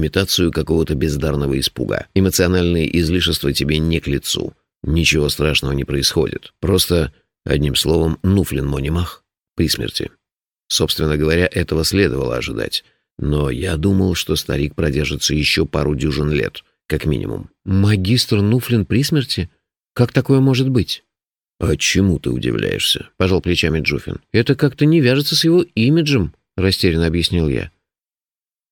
имитацию какого-то бездарного испуга. Эмоциональные излишества тебе не к лицу. Ничего страшного не происходит. Просто, одним словом, Нуфлин Монимах при смерти. Собственно говоря, этого следовало ожидать. Но я думал, что старик продержится еще пару дюжин лет, как минимум. «Магистр Нуфлин при смерти? Как такое может быть?» «А чему ты удивляешься?» — пожал плечами Джуфин. «Это как-то не вяжется с его имиджем», — растерянно объяснил я.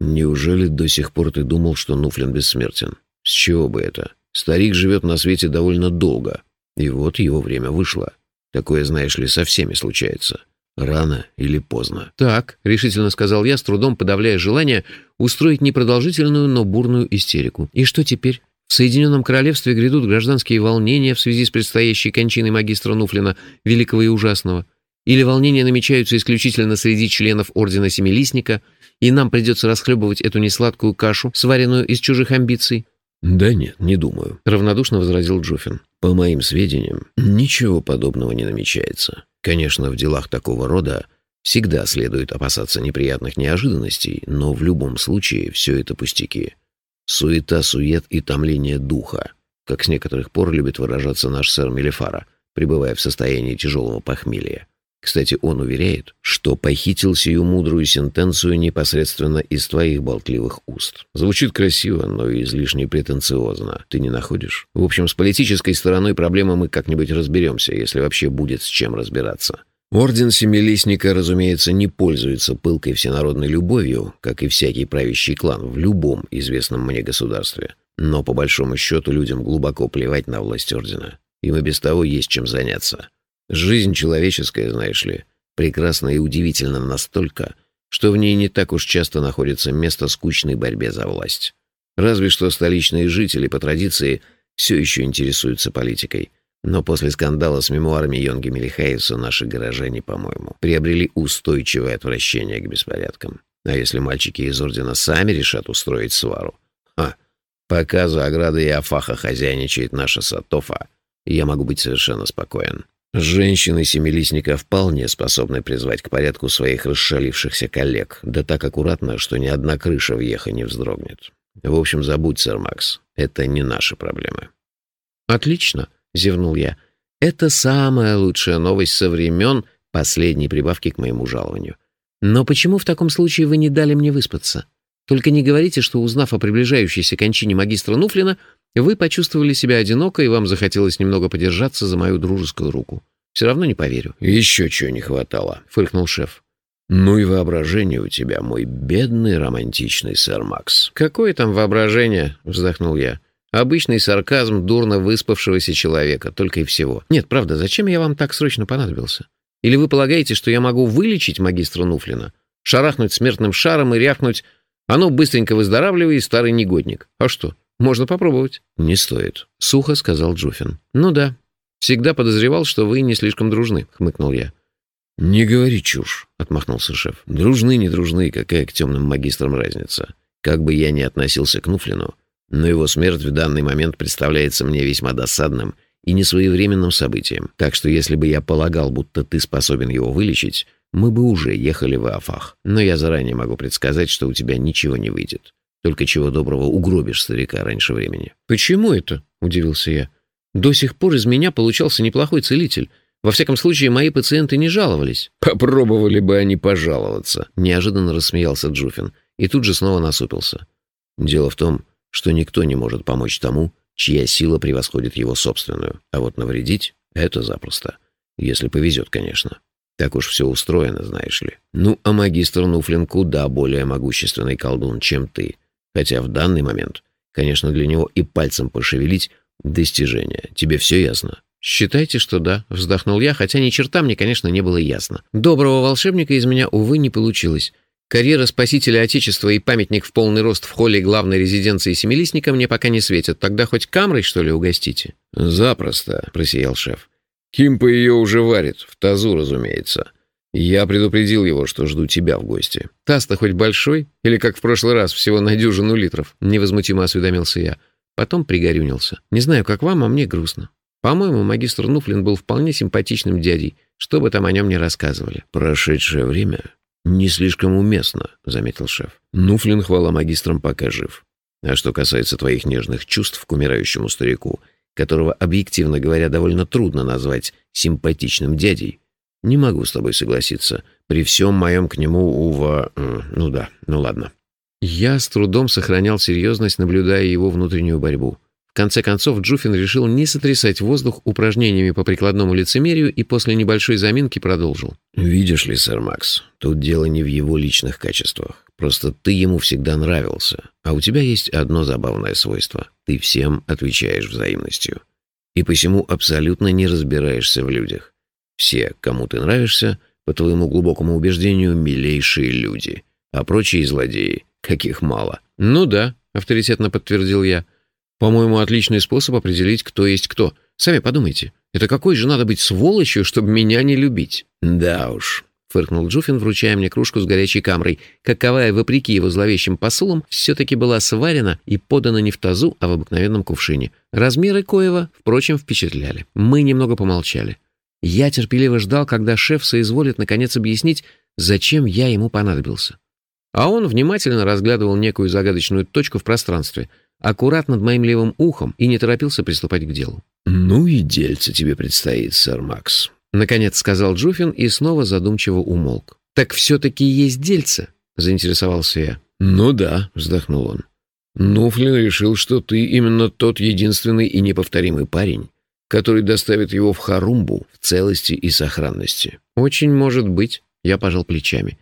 «Неужели до сих пор ты думал, что Нуфлин бессмертен? С чего бы это? Старик живет на свете довольно долго, и вот его время вышло. Такое, знаешь ли, со всеми случается. Рано или поздно». «Так», — решительно сказал я, с трудом подавляя желание устроить непродолжительную, но бурную истерику. «И что теперь? В Соединенном Королевстве грядут гражданские волнения в связи с предстоящей кончиной магистра Нуфлина, великого и ужасного. Или волнения намечаются исключительно среди членов Ордена Семилистника, и нам придется расхлебывать эту несладкую кашу, сваренную из чужих амбиций?» «Да нет, не думаю», — равнодушно возразил Джуфин. «По моим сведениям, ничего подобного не намечается. Конечно, в делах такого рода всегда следует опасаться неприятных неожиданностей, но в любом случае все это пустяки. Суета, сует и томление духа, как с некоторых пор любит выражаться наш сэр Мелефара, пребывая в состоянии тяжелого похмелья. Кстати, он уверяет, что похитил сию мудрую сентенцию непосредственно из твоих болтливых уст. Звучит красиво, но излишне претенциозно. Ты не находишь? В общем, с политической стороной проблемы мы как-нибудь разберемся, если вообще будет с чем разбираться. Орден Семилистника, разумеется, не пользуется пылкой всенародной любовью, как и всякий правящий клан в любом известном мне государстве. Но, по большому счету, людям глубоко плевать на власть Ордена. Им и без того есть чем заняться. Жизнь человеческая, знаешь ли, прекрасна и удивительна настолько, что в ней не так уж часто находится место скучной борьбе за власть. Разве что столичные жители, по традиции, все еще интересуются политикой – но после скандала с мемуарами Йонги Мелихаевса наши горожане, по-моему, приобрели устойчивое отвращение к беспорядкам. А если мальчики из Ордена сами решат устроить свару? А, пока за оградой Афаха хозяйничает наша Сатофа, я могу быть совершенно спокоен. Женщины Семилистника вполне способны призвать к порядку своих расшалившихся коллег, да так аккуратно, что ни одна крыша в не вздрогнет. В общем, забудь, сэр Макс, это не наши проблемы. «Отлично», — зевнул я. «Это самая лучшая новость со времен последней прибавки к моему жалованию. Но почему в таком случае вы не дали мне выспаться? Только не говорите, что, узнав о приближающейся кончине магистра Нуфлина, вы почувствовали себя одиноко, и вам захотелось немного подержаться за мою дружескую руку. Все равно не поверю». «Еще чего не хватало», — фыркнул шеф. «Ну и воображение у тебя, мой бедный романтичный сэр Макс». «Какое там воображение?» — вздохнул я. Обычный сарказм дурно выспавшегося человека, только и всего. Нет, правда, зачем я вам так срочно понадобился? Или вы полагаете, что я могу вылечить магистра Нуфлина? Шарахнуть смертным шаром и рявкнуть «А ну, быстренько выздоравливай, старый негодник». А что, можно попробовать. «Не стоит», — сухо сказал Джуфин. «Ну да. Всегда подозревал, что вы не слишком дружны», — хмыкнул я. «Не говори чушь», — отмахнулся шеф. «Дружны, не дружны, какая к темным магистрам разница? Как бы я ни относился к Нуфлину, но его смерть в данный момент представляется мне весьма досадным и несвоевременным событием. Так что если бы я полагал, будто ты способен его вылечить, мы бы уже ехали в Афах. Но я заранее могу предсказать, что у тебя ничего не выйдет. Только чего доброго угробишь старика раньше времени». «Почему это?» — удивился я. «До сих пор из меня получался неплохой целитель. Во всяком случае, мои пациенты не жаловались». «Попробовали бы они пожаловаться», — неожиданно рассмеялся Джуфин и тут же снова насупился. «Дело в том, что никто не может помочь тому, чья сила превосходит его собственную, а вот навредить — это запросто. Если повезет, конечно. Так уж все устроено, знаешь ли. Ну, а магистр Нуфлин куда более могущественный колдун, чем ты. Хотя в данный момент, конечно, для него и пальцем пошевелить — достижение. Тебе все ясно? «Считайте, что да», — вздохнул я, хотя ни черта мне, конечно, не было ясно. Доброго волшебника из меня, увы, не получилось. Карьера спасителя Отечества и памятник в полный рост в холле главной резиденции Семилистника мне пока не светят. Тогда хоть камрой, что ли, угостите?» «Запросто», — просиял шеф. «Кимпа ее уже варит, в тазу, разумеется. Я предупредил его, что жду тебя в гости». «Таз-то хоть большой? Или, как в прошлый раз, всего на дюжину литров?» — невозмутимо осведомился я. Потом пригорюнился. «Не знаю, как вам, а мне грустно. По-моему, магистр Нуфлин был вполне симпатичным дядей, что бы там о нем ни рассказывали». «Прошедшее время «Не слишком уместно», — заметил шеф. «Нуфлин, хвала магистрам, пока жив. А что касается твоих нежных чувств к умирающему старику, которого, объективно говоря, довольно трудно назвать симпатичным дядей, не могу с тобой согласиться. При всем моем к нему ува... Ну да, ну ладно». Я с трудом сохранял серьезность, наблюдая его внутреннюю борьбу. В конце концов, Джуфин решил не сотрясать воздух упражнениями по прикладному лицемерию и после небольшой заминки продолжил. «Видишь ли, сэр Макс, тут дело не в его личных качествах. Просто ты ему всегда нравился, а у тебя есть одно забавное свойство. Ты всем отвечаешь взаимностью. И посему абсолютно не разбираешься в людях. Все, кому ты нравишься, по твоему глубокому убеждению, милейшие люди, а прочие злодеи, каких мало». «Ну да», — авторитетно подтвердил я. По-моему, отличный способ определить, кто есть кто. Сами подумайте, это какой же надо быть сволочью, чтобы меня не любить? Да уж, фыркнул Джуфин, вручая мне кружку с горячей камрой, каковая, вопреки его зловещим посулам, все-таки была сварена и подана не в тазу, а в обыкновенном кувшине. Размеры коева, впрочем, впечатляли. Мы немного помолчали. Я терпеливо ждал, когда шеф соизволит наконец объяснить, зачем я ему понадобился. А он внимательно разглядывал некую загадочную точку в пространстве — аккурат над моим левым ухом и не торопился приступать к делу. «Ну и дельце тебе предстоит, сэр Макс», — наконец сказал Джуфин и снова задумчиво умолк. «Так все-таки есть дельце?» — заинтересовался я. «Ну да», — вздохнул он. «Нуфлин решил, что ты именно тот единственный и неповторимый парень, который доставит его в Харумбу в целости и сохранности». «Очень может быть», — я пожал плечами.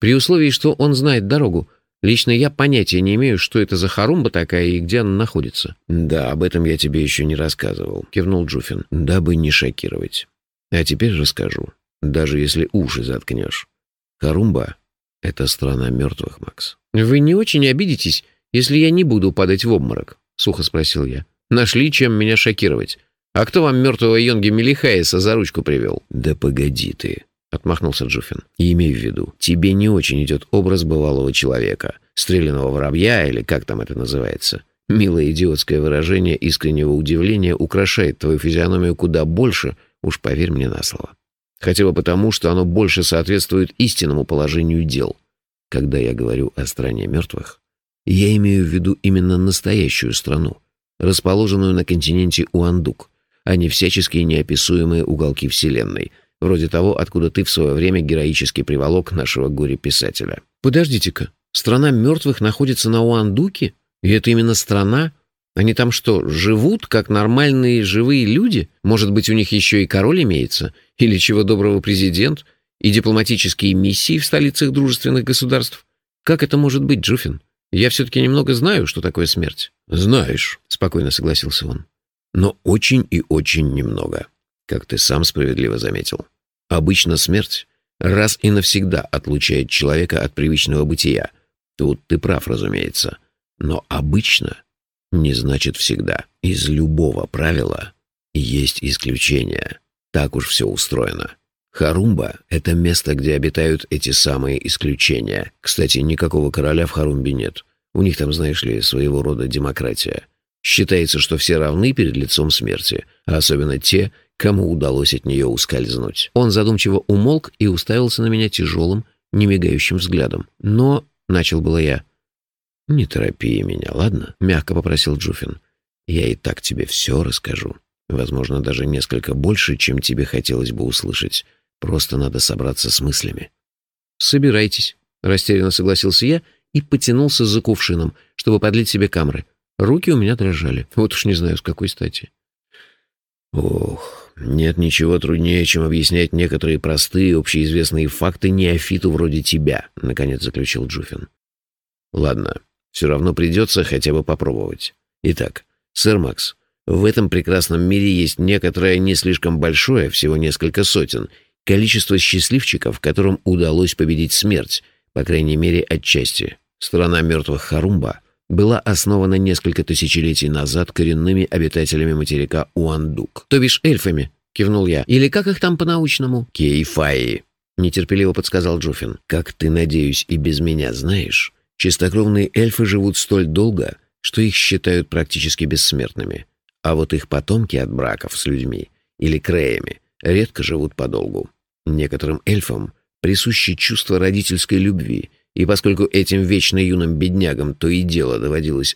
«При условии, что он знает дорогу, Лично я понятия не имею, что это за хорумба такая и где она находится». «Да, об этом я тебе еще не рассказывал», — кивнул Джуфин, «дабы не шокировать. А теперь расскажу, даже если уши заткнешь. Харумба — это страна мертвых, Макс». «Вы не очень обидитесь, если я не буду падать в обморок?» — сухо спросил я. «Нашли, чем меня шокировать. А кто вам мертвого Йонги Мелихаеса за ручку привел?» «Да погоди ты», — отмахнулся Джуфин. «И имей в виду, тебе не очень идет образ бывалого человека, стрелянного воробья или как там это называется. Милое идиотское выражение искреннего удивления украшает твою физиономию куда больше, уж поверь мне на слово. Хотя бы потому, что оно больше соответствует истинному положению дел. Когда я говорю о стране мертвых, я имею в виду именно настоящую страну, расположенную на континенте Уандук, а не всяческие неописуемые уголки Вселенной — вроде того, откуда ты в свое время героически приволок нашего горе-писателя. Подождите-ка, страна мертвых находится на Уандуке? И это именно страна? Они там что, живут, как нормальные живые люди? Может быть, у них еще и король имеется? Или чего доброго президент? И дипломатические миссии в столицах дружественных государств? Как это может быть, Джуфин? Я все-таки немного знаю, что такое смерть. «Знаешь», — спокойно согласился он. «Но очень и очень немного как ты сам справедливо заметил. Обычно смерть раз и навсегда отлучает человека от привычного бытия. Тут ты прав, разумеется. Но обычно не значит всегда. Из любого правила есть исключения. Так уж все устроено. Харумба — это место, где обитают эти самые исключения. Кстати, никакого короля в Харумбе нет. У них там, знаешь ли, своего рода демократия. Считается, что все равны перед лицом смерти, а особенно те, кому удалось от нее ускользнуть. Он задумчиво умолк и уставился на меня тяжелым, немигающим взглядом. Но, — начал было я. «Не торопи меня, ладно?» — мягко попросил Джуфин. «Я и так тебе все расскажу. Возможно, даже несколько больше, чем тебе хотелось бы услышать. Просто надо собраться с мыслями». «Собирайтесь», — растерянно согласился я и потянулся за кувшином, чтобы подлить себе камры. Руки у меня дрожали. Вот уж не знаю, с какой стати. Ох, нет ничего труднее, чем объяснять некоторые простые общеизвестные факты неофиту вроде тебя, наконец заключил Джуфин. Ладно, все равно придется хотя бы попробовать. Итак, сэр Макс, в этом прекрасном мире есть некоторое не слишком большое, всего несколько сотен, количество счастливчиков, которым удалось победить смерть, по крайней мере, отчасти. Страна мертвых Харумба — была основана несколько тысячелетий назад коренными обитателями материка Уандук. То бишь эльфами, кивнул я. Или как их там по-научному? Кейфаи, нетерпеливо подсказал Джуфин. Как ты, надеюсь, и без меня знаешь, чистокровные эльфы живут столь долго, что их считают практически бессмертными. А вот их потомки от браков с людьми или креями редко живут подолгу. Некоторым эльфам присуще чувство родительской любви, и поскольку этим вечно юным беднягам то и дело доводилось